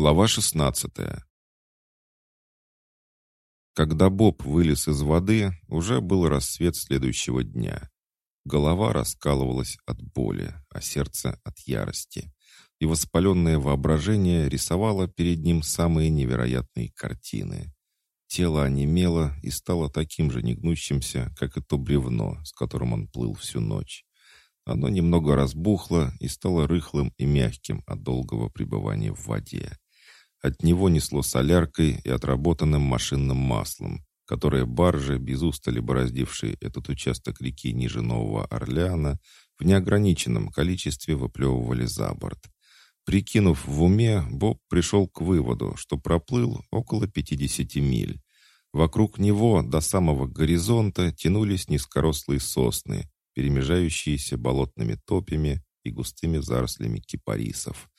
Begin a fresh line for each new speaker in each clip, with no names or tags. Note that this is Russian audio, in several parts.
Глава 16 Когда Боб вылез из воды, уже был рассвет следующего дня. Голова раскалывалась от боли, а сердце от ярости. И воспаленное воображение рисовало перед ним самые невероятные картины. Тело онемело и стало таким же негнущимся, как и то бревно, с которым он плыл всю ночь. Оно немного разбухло и стало рыхлым и мягким от долгого пребывания в воде. От него несло соляркой и отработанным машинным маслом, которое баржи, без устали бороздившие этот участок реки ниже Нового Орлеана, в неограниченном количестве выплевывали за борт. Прикинув в уме, Боб пришел к выводу, что проплыл около 50 миль. Вокруг него до самого горизонта тянулись низкорослые сосны, перемежающиеся болотными топями и густыми зарослями кипарисов.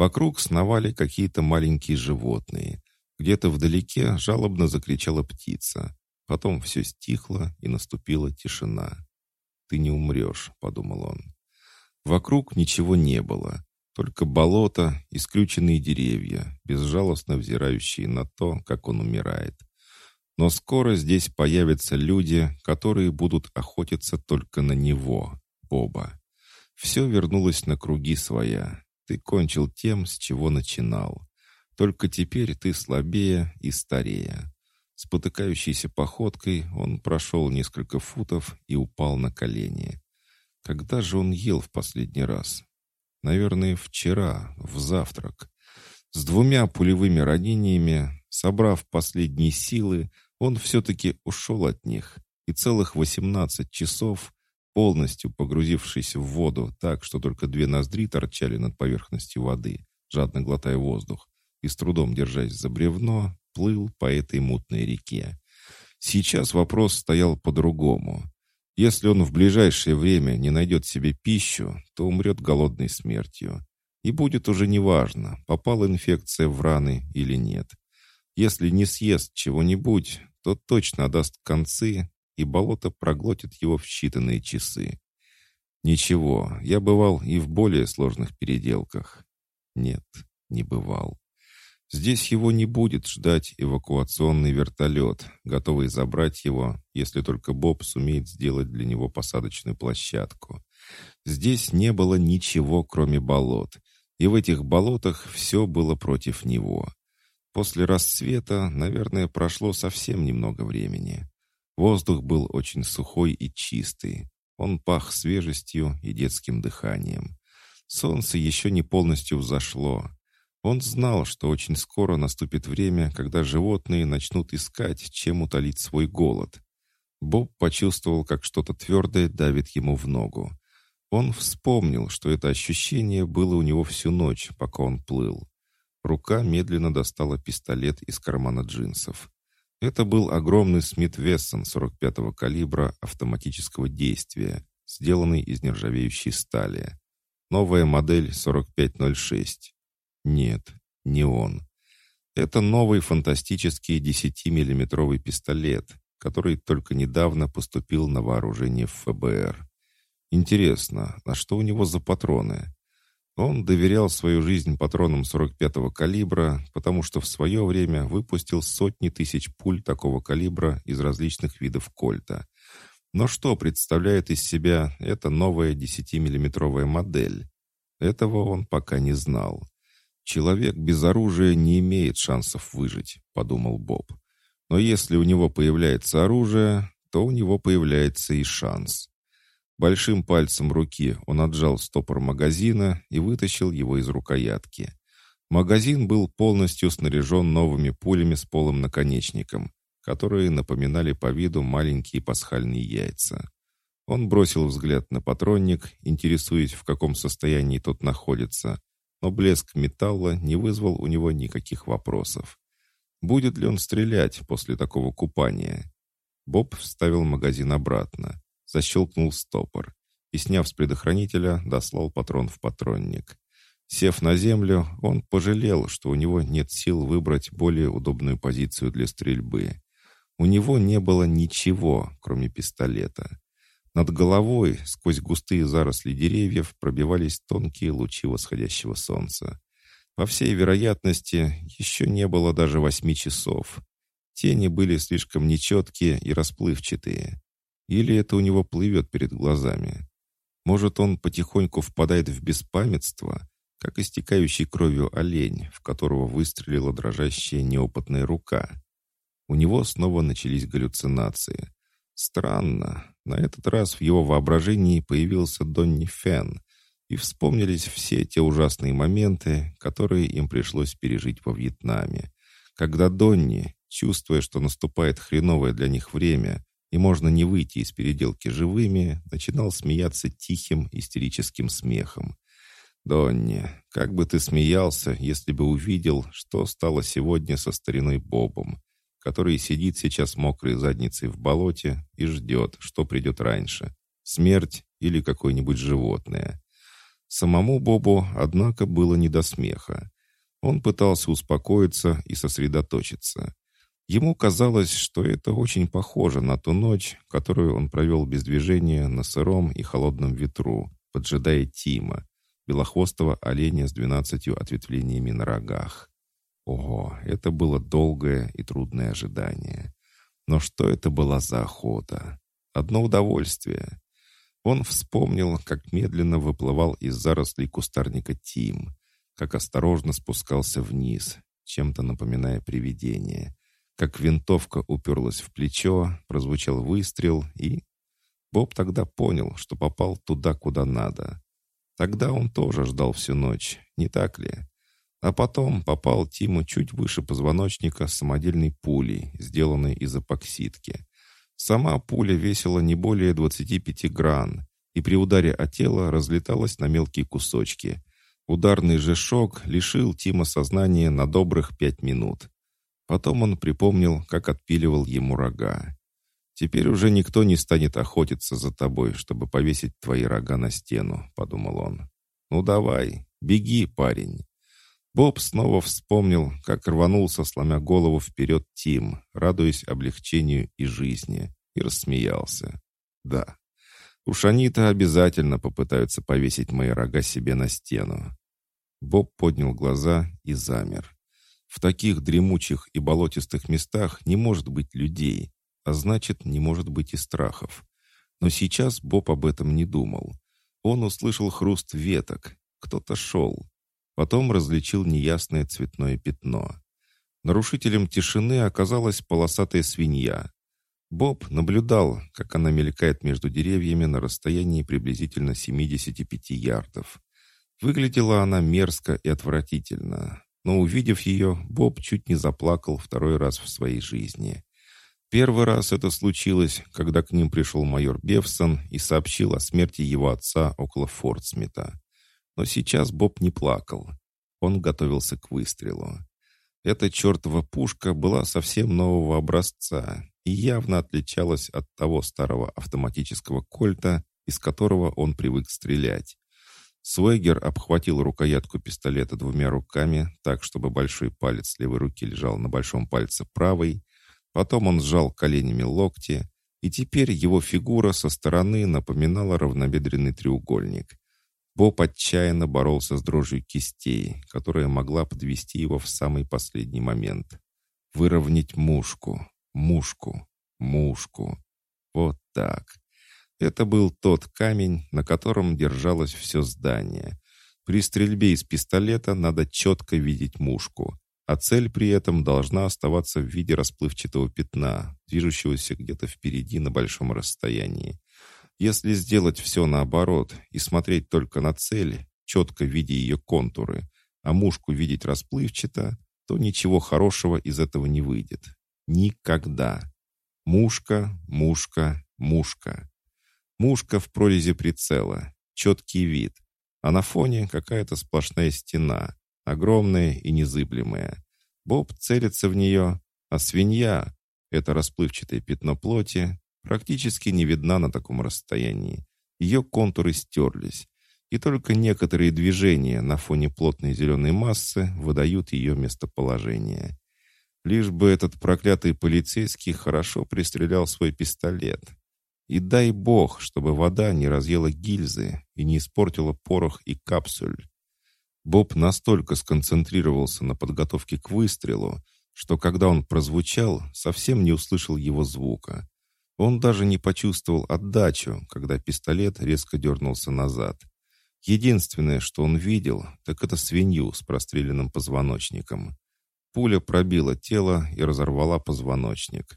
Вокруг сновали какие-то маленькие животные. Где-то вдалеке жалобно закричала птица. Потом все стихло, и наступила тишина. «Ты не умрешь», — подумал он. Вокруг ничего не было. Только болото и скрюченные деревья, безжалостно взирающие на то, как он умирает. Но скоро здесь появятся люди, которые будут охотиться только на него, Боба. Все вернулось на круги своя. Ты кончил тем, с чего начинал. Только теперь ты слабее и старее. Спотыкающейся походкой он прошел несколько футов и упал на колени. Когда же он ел в последний раз? Наверное, вчера, в завтрак. С двумя пулевыми ранениями, собрав последние силы, он все-таки ушел от них, и целых 18 часов, полностью погрузившись в воду так, что только две ноздри торчали над поверхностью воды, жадно глотая воздух, и с трудом держась за бревно, плыл по этой мутной реке. Сейчас вопрос стоял по-другому. Если он в ближайшее время не найдет себе пищу, то умрет голодной смертью. И будет уже неважно, попала инфекция в раны или нет. Если не съест чего-нибудь, то точно даст концы, и болото проглотит его в считанные часы. Ничего, я бывал и в более сложных переделках. Нет, не бывал. Здесь его не будет ждать эвакуационный вертолет, готовый забрать его, если только Боб сумеет сделать для него посадочную площадку. Здесь не было ничего, кроме болот, и в этих болотах все было против него. После рассвета, наверное, прошло совсем немного времени. Воздух был очень сухой и чистый. Он пах свежестью и детским дыханием. Солнце еще не полностью взошло. Он знал, что очень скоро наступит время, когда животные начнут искать, чем утолить свой голод. Боб почувствовал, как что-то твердое давит ему в ногу. Он вспомнил, что это ощущение было у него всю ночь, пока он плыл. Рука медленно достала пистолет из кармана джинсов. Это был огромный Смит Вессон 45-го калибра автоматического действия, сделанный из нержавеющей стали. Новая модель 4506. Нет, не он. Это новый фантастический 10-миллиметровый пистолет, который только недавно поступил на вооружение в ФБР. Интересно, на что у него за патроны? Он доверял свою жизнь патронам 45-го калибра, потому что в свое время выпустил сотни тысяч пуль такого калибра из различных видов кольта. Но что представляет из себя эта новая 10-миллиметровая модель? Этого он пока не знал. «Человек без оружия не имеет шансов выжить», — подумал Боб. «Но если у него появляется оружие, то у него появляется и шанс». Большим пальцем руки он отжал стопор магазина и вытащил его из рукоятки. Магазин был полностью снаряжен новыми пулями с полым наконечником, которые напоминали по виду маленькие пасхальные яйца. Он бросил взгляд на патронник, интересуясь, в каком состоянии тот находится, но блеск металла не вызвал у него никаких вопросов. Будет ли он стрелять после такого купания? Боб вставил магазин обратно защелкнул стопор и, сняв с предохранителя, дослал патрон в патронник. Сев на землю, он пожалел, что у него нет сил выбрать более удобную позицию для стрельбы. У него не было ничего, кроме пистолета. Над головой, сквозь густые заросли деревьев, пробивались тонкие лучи восходящего солнца. По всей вероятности, еще не было даже восьми часов. Тени были слишком нечеткие и расплывчатые. Или это у него плывет перед глазами. Может, он потихоньку впадает в беспамятство, как истекающий кровью олень, в которого выстрелила дрожащая неопытная рука. У него снова начались галлюцинации. Странно, на этот раз в его воображении появился Донни Фен, и вспомнились все те ужасные моменты, которые им пришлось пережить во Вьетнаме, когда Донни, чувствуя, что наступает хреновое для них время, и можно не выйти из переделки живыми, начинал смеяться тихим истерическим смехом. «Донни, как бы ты смеялся, если бы увидел, что стало сегодня со стариной Бобом, который сидит сейчас мокрой задницей в болоте и ждет, что придет раньше, смерть или какое-нибудь животное». Самому Бобу, однако, было не до смеха. Он пытался успокоиться и сосредоточиться. Ему казалось, что это очень похоже на ту ночь, которую он провел без движения на сыром и холодном ветру, поджидая Тима, белохвостого оленя с двенадцатью ответвлениями на рогах. Ого, это было долгое и трудное ожидание. Но что это была за охота? Одно удовольствие. Он вспомнил, как медленно выплывал из зарослей кустарника Тим, как осторожно спускался вниз, чем-то напоминая привидение, как винтовка уперлась в плечо, прозвучал выстрел и... Боб тогда понял, что попал туда, куда надо. Тогда он тоже ждал всю ночь, не так ли? А потом попал Тиму чуть выше позвоночника самодельной пулей, сделанной из эпоксидки. Сама пуля весила не более 25 гран, и при ударе о тело разлеталась на мелкие кусочки. Ударный же шок лишил Тима сознания на добрых пять минут. Потом он припомнил, как отпиливал ему рога. «Теперь уже никто не станет охотиться за тобой, чтобы повесить твои рога на стену», — подумал он. «Ну давай, беги, парень». Боб снова вспомнил, как рванулся, сломя голову вперед Тим, радуясь облегчению и жизни, и рассмеялся. «Да, уж они-то обязательно попытаются повесить мои рога себе на стену». Боб поднял глаза и замер. В таких дремучих и болотистых местах не может быть людей, а значит, не может быть и страхов. Но сейчас Боб об этом не думал. Он услышал хруст веток. Кто-то шел. Потом различил неясное цветное пятно. Нарушителем тишины оказалась полосатая свинья. Боб наблюдал, как она мелькает между деревьями на расстоянии приблизительно 75 ярдов. Выглядела она мерзко и отвратительно, но увидев ее, Боб чуть не заплакал второй раз в своей жизни. Первый раз это случилось, когда к ним пришел майор Бевсон и сообщил о смерти его отца около Фортсмита. Но сейчас Боб не плакал. Он готовился к выстрелу. Эта чертова пушка была совсем нового образца и явно отличалась от того старого автоматического кольта, из которого он привык стрелять. Суэгер обхватил рукоятку пистолета двумя руками, так, чтобы большой палец левой руки лежал на большом пальце правой. Потом он сжал коленями локти, и теперь его фигура со стороны напоминала равнобедренный треугольник. Боб отчаянно боролся с дрожью кистей, которая могла подвести его в самый последний момент. Выровнять мушку, мушку, мушку. Вот так. Это был тот камень, на котором держалось все здание. При стрельбе из пистолета надо четко видеть мушку, а цель при этом должна оставаться в виде расплывчатого пятна, движущегося где-то впереди на большом расстоянии. Если сделать все наоборот и смотреть только на цель, четко видя ее контуры, а мушку видеть расплывчато, то ничего хорошего из этого не выйдет. Никогда. Мушка, мушка, мушка. Мушка в прорези прицела. Четкий вид. А на фоне какая-то сплошная стена. Огромная и незыблемая. Боб целится в нее, а свинья, это расплывчатое пятно плоти, практически не видна на таком расстоянии. Ее контуры стерлись, и только некоторые движения на фоне плотной зеленой массы выдают ее местоположение. Лишь бы этот проклятый полицейский хорошо пристрелял свой пистолет. И дай бог, чтобы вода не разъела гильзы и не испортила порох и капсуль. Боб настолько сконцентрировался на подготовке к выстрелу, что когда он прозвучал, совсем не услышал его звука. Он даже не почувствовал отдачу, когда пистолет резко дернулся назад. Единственное, что он видел, так это свинью с простреленным позвоночником. Пуля пробила тело и разорвала позвоночник.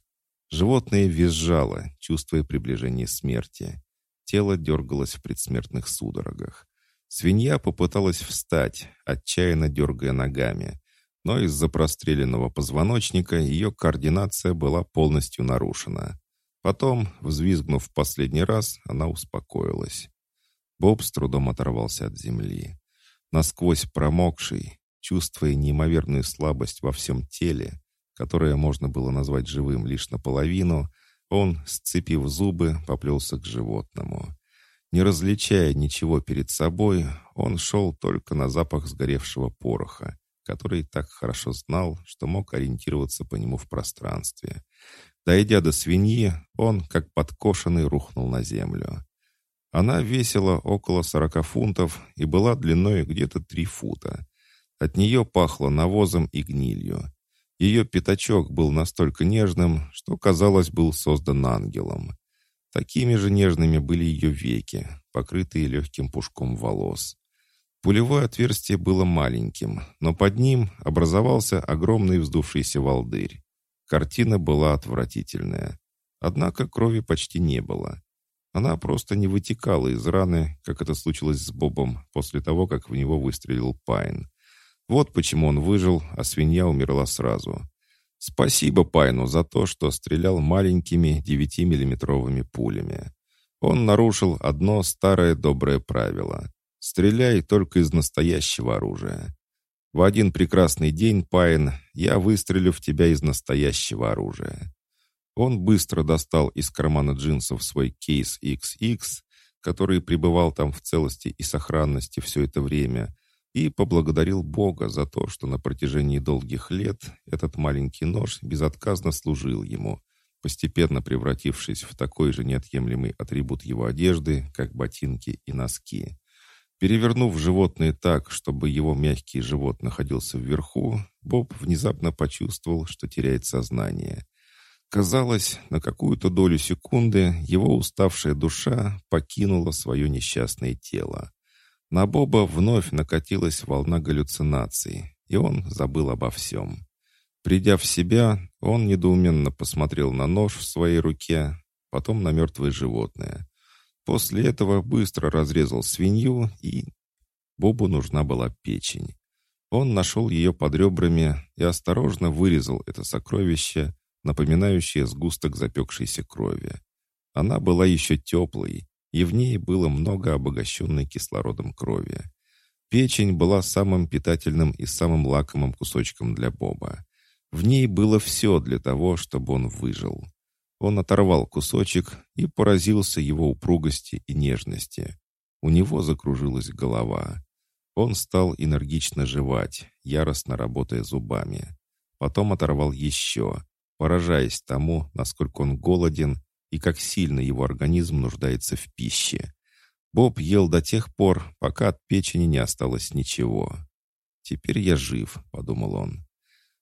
Животное визжало, чувствуя приближение смерти. Тело дергалось в предсмертных судорогах. Свинья попыталась встать, отчаянно дергая ногами, но из-за простреленного позвоночника ее координация была полностью нарушена. Потом, взвизгнув в последний раз, она успокоилась. Боб с трудом оторвался от земли. Насквозь промокший, чувствуя неимоверную слабость во всем теле, которое можно было назвать живым лишь наполовину, он, сцепив зубы, поплелся к животному. Не различая ничего перед собой, он шел только на запах сгоревшего пороха, который так хорошо знал, что мог ориентироваться по нему в пространстве. Дойдя до свиньи, он, как подкошенный, рухнул на землю. Она весила около сорока фунтов и была длиной где-то три фута. От нее пахло навозом и гнилью. Ее пятачок был настолько нежным, что, казалось, был создан ангелом. Такими же нежными были ее веки, покрытые легким пушком волос. Пулевое отверстие было маленьким, но под ним образовался огромный вздувшийся волдырь. Картина была отвратительная. Однако крови почти не было. Она просто не вытекала из раны, как это случилось с Бобом после того, как в него выстрелил Пайн. Вот почему он выжил, а свинья умерла сразу. Спасибо Пайну за то, что стрелял маленькими 9-миллиметровыми пулями. Он нарушил одно старое доброе правило. Стреляй только из настоящего оружия. В один прекрасный день, Пайн, я выстрелю в тебя из настоящего оружия. Он быстро достал из кармана джинсов свой кейс XX, который пребывал там в целости и сохранности все это время, и поблагодарил Бога за то, что на протяжении долгих лет этот маленький нож безотказно служил ему, постепенно превратившись в такой же неотъемлемый атрибут его одежды, как ботинки и носки. Перевернув животное так, чтобы его мягкий живот находился вверху, Боб внезапно почувствовал, что теряет сознание. Казалось, на какую-то долю секунды его уставшая душа покинула свое несчастное тело. На Боба вновь накатилась волна галлюцинаций, и он забыл обо всем. Придя в себя, он недоуменно посмотрел на нож в своей руке, потом на мертвое животное. После этого быстро разрезал свинью, и Бобу нужна была печень. Он нашел ее под ребрами и осторожно вырезал это сокровище, напоминающая сгусток запекшейся крови. Она была еще теплой, и в ней было много обогащенной кислородом крови. Печень была самым питательным и самым лакомым кусочком для Боба. В ней было все для того, чтобы он выжил. Он оторвал кусочек и поразился его упругости и нежности. У него закружилась голова. Он стал энергично жевать, яростно работая зубами. Потом оторвал еще, поражаясь тому, насколько он голоден и как сильно его организм нуждается в пище. Боб ел до тех пор, пока от печени не осталось ничего. «Теперь я жив», — подумал он.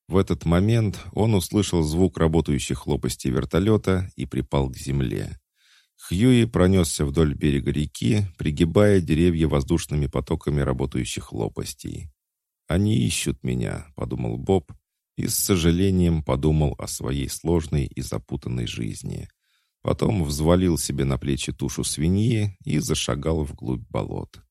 В этот момент он услышал звук работающих лопастей вертолета и припал к земле. Хьюи пронесся вдоль берега реки, пригибая деревья воздушными потоками работающих лопастей. «Они ищут меня», — подумал Боб, и с сожалением подумал о своей сложной и запутанной жизни. Потом взвалил себе на плечи тушу свиньи и зашагал вглубь болот.